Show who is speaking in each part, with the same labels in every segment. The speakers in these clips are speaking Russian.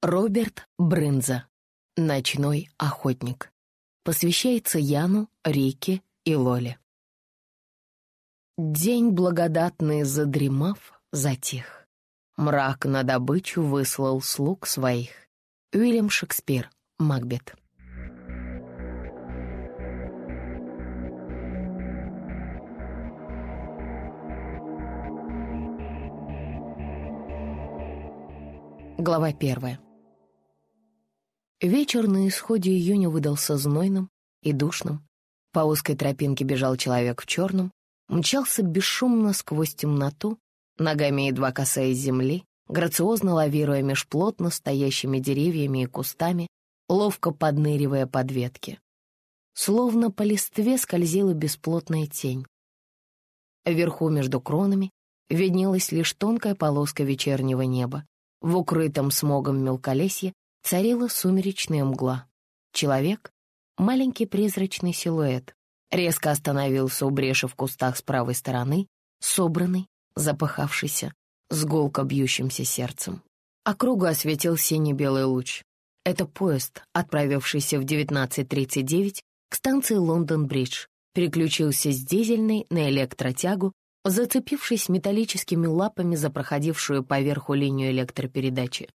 Speaker 1: Роберт Брынза. Ночной охотник. Посвящается Яну, Рике и Лоле. День благодатный задремав, затих. Мрак на добычу выслал слуг своих. Уильям Шекспир, Макбет. Глава первая. Вечер на исходе июня выдался знойным и душным. По узкой тропинке бежал человек в черном, мчался бесшумно сквозь темноту, ногами едва касаясь земли, грациозно лавируя меж плотно стоящими деревьями и кустами, ловко подныривая под ветки. Словно по листве скользила бесплотная тень. Вверху между кронами виднелась лишь тонкая полоска вечернего неба. В укрытом смогом мелколесье Царила сумеречная мгла. Человек, маленький призрачный силуэт, резко остановился у бреши в кустах с правой стороны, собранный, запыхавшийся, с гулко бьющимся сердцем. Округу осветил синий-белый луч. Это поезд, отправившийся в 19.39 к станции Лондон-Бридж, переключился с дизельной на электротягу, зацепившись металлическими лапами за проходившую поверху линию электропередачи.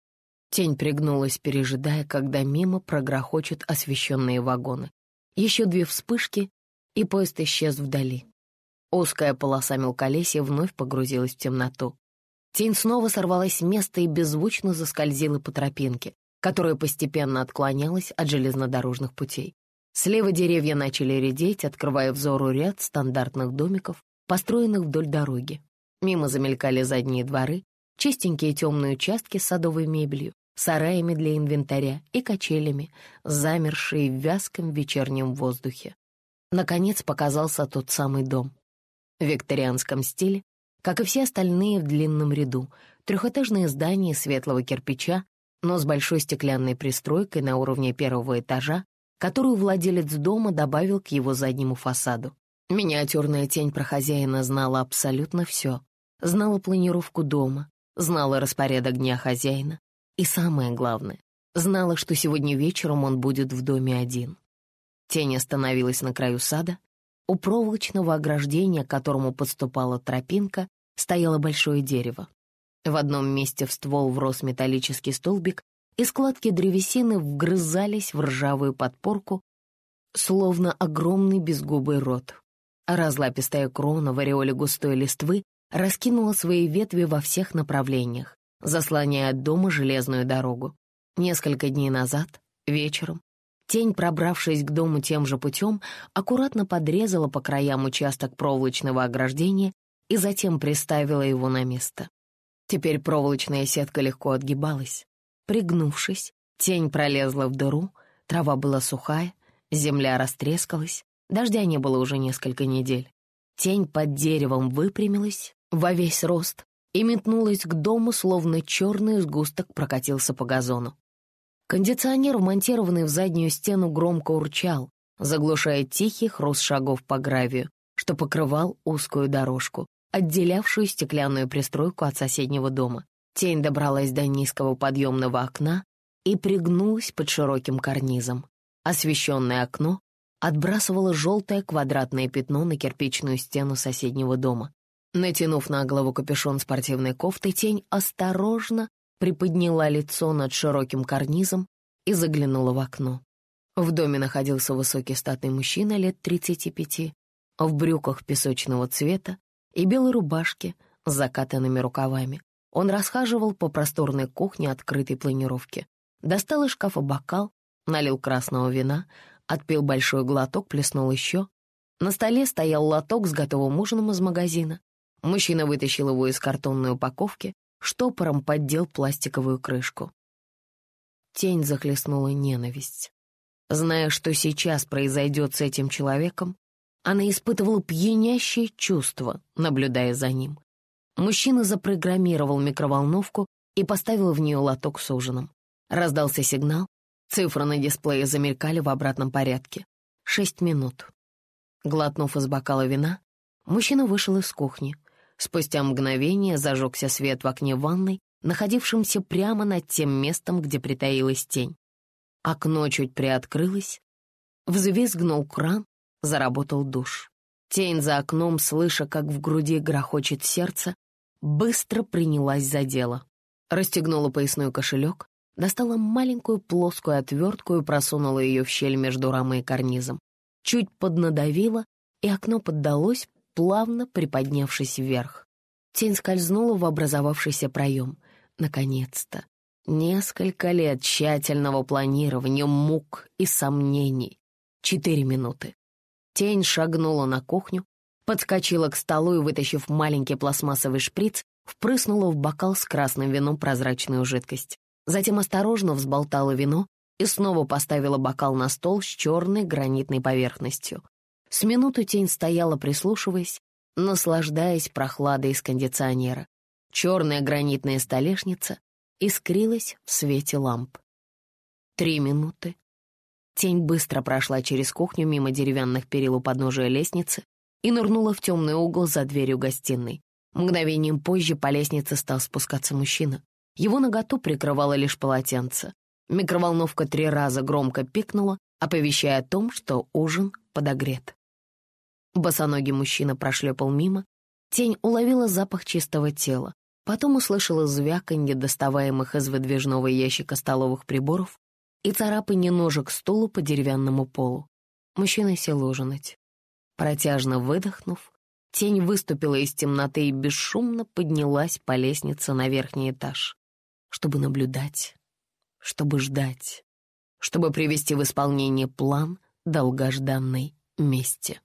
Speaker 1: Тень пригнулась, пережидая, когда мимо прогрохочут освещенные вагоны. Еще две вспышки, и поезд исчез вдали. Узкая полоса мелколесья вновь погрузилась в темноту. Тень снова сорвалась с места и беззвучно заскользила по тропинке, которая постепенно отклонялась от железнодорожных путей. Слева деревья начали редеть, открывая взору ряд стандартных домиков, построенных вдоль дороги. Мимо замелькали задние дворы, чистенькие темные участки с садовой мебелью, сараями для инвентаря и качелями, замершие в вязком вечернем воздухе. Наконец показался тот самый дом. В викторианском стиле, как и все остальные в длинном ряду, трехэтажное здание светлого кирпича, но с большой стеклянной пристройкой на уровне первого этажа, которую владелец дома добавил к его заднему фасаду. Миниатюрная тень про хозяина знала абсолютно все. Знала планировку дома, знала распорядок дня хозяина, и самое главное, знала, что сегодня вечером он будет в доме один. Тень остановилась на краю сада. У проволочного ограждения, к которому подступала тропинка, стояло большое дерево. В одном месте в ствол врос металлический столбик, и складки древесины вгрызались в ржавую подпорку, словно огромный безгубый рот. Разлапистая крона в ореоле густой листвы раскинула свои ветви во всех направлениях, заслоняя от дома железную дорогу. Несколько дней назад, вечером, тень, пробравшись к дому тем же путем, аккуратно подрезала по краям участок проволочного ограждения и затем приставила его на место. Теперь проволочная сетка легко отгибалась. Пригнувшись, тень пролезла в дыру, трава была сухая, земля растрескалась, дождя не было уже несколько недель. Тень под деревом выпрямилась во весь рост и метнулась к дому, словно черный сгусток прокатился по газону. Кондиционер, вмонтированный в заднюю стену, громко урчал, заглушая тихий хруст шагов по гравию, что покрывал узкую дорожку, отделявшую стеклянную пристройку от соседнего дома. Тень добралась до низкого подъемного окна и пригнулась под широким карнизом. Освещенное окно отбрасывало желтое квадратное пятно на кирпичную стену соседнего дома. Натянув на голову капюшон спортивной кофты, тень осторожно приподняла лицо над широким карнизом и заглянула в окно. В доме находился высокий статный мужчина лет 35, в брюках песочного цвета и белой рубашке с закатанными рукавами. Он расхаживал по просторной кухне открытой планировки. Достал из шкафа бокал, налил красного вина, отпил большой глоток, плеснул еще. На столе стоял лоток с готовым ужином из магазина. Мужчина вытащил его из картонной упаковки, штопором поддел пластиковую крышку. Тень захлестнула ненависть. Зная, что сейчас произойдет с этим человеком, она испытывала пьянящее чувство, наблюдая за ним. Мужчина запрограммировал микроволновку и поставил в нее лоток с ужином. Раздался сигнал, цифры на дисплее замелькали в обратном порядке. Шесть минут. Глотнув из бокала вина, мужчина вышел из кухни. Спустя мгновение зажегся свет в окне ванной, находившимся прямо над тем местом, где притаилась тень. Окно чуть приоткрылось, взвизгнул кран, заработал душ. Тень за окном, слыша, как в груди грохочет сердце, быстро принялась за дело. Расстегнула поясной кошелек, достала маленькую плоскую отвертку и просунула ее в щель между рамой и карнизом. Чуть поднадавила, и окно поддалось, плавно приподнявшись вверх. Тень скользнула в образовавшийся проем. Наконец-то. Несколько лет тщательного планирования, мук и сомнений. Четыре минуты. Тень шагнула на кухню, подскочила к столу и, вытащив маленький пластмассовый шприц, впрыснула в бокал с красным вином прозрачную жидкость. Затем осторожно взболтала вино и снова поставила бокал на стол с черной гранитной поверхностью. С минуту тень стояла, прислушиваясь, наслаждаясь прохладой из кондиционера. Черная гранитная столешница искрилась в свете ламп. Три минуты. Тень быстро прошла через кухню мимо деревянных перил у подножия лестницы и нырнула в темный угол за дверью гостиной. Мгновением позже по лестнице стал спускаться мужчина. Его наготу прикрывало лишь полотенце. Микроволновка три раза громко пикнула, оповещая о том, что ужин подогрет. Босоногий мужчина прошлепал мимо. Тень уловила запах чистого тела. Потом услышала звяканье доставаемых из выдвижного ящика столовых приборов и царапанье ножек стула по деревянному полу. Мужчина сел ужинать. Протяжно выдохнув, тень выступила из темноты и бесшумно поднялась по лестнице на верхний этаж, чтобы наблюдать, чтобы ждать, чтобы привести в исполнение план долгожданной мести.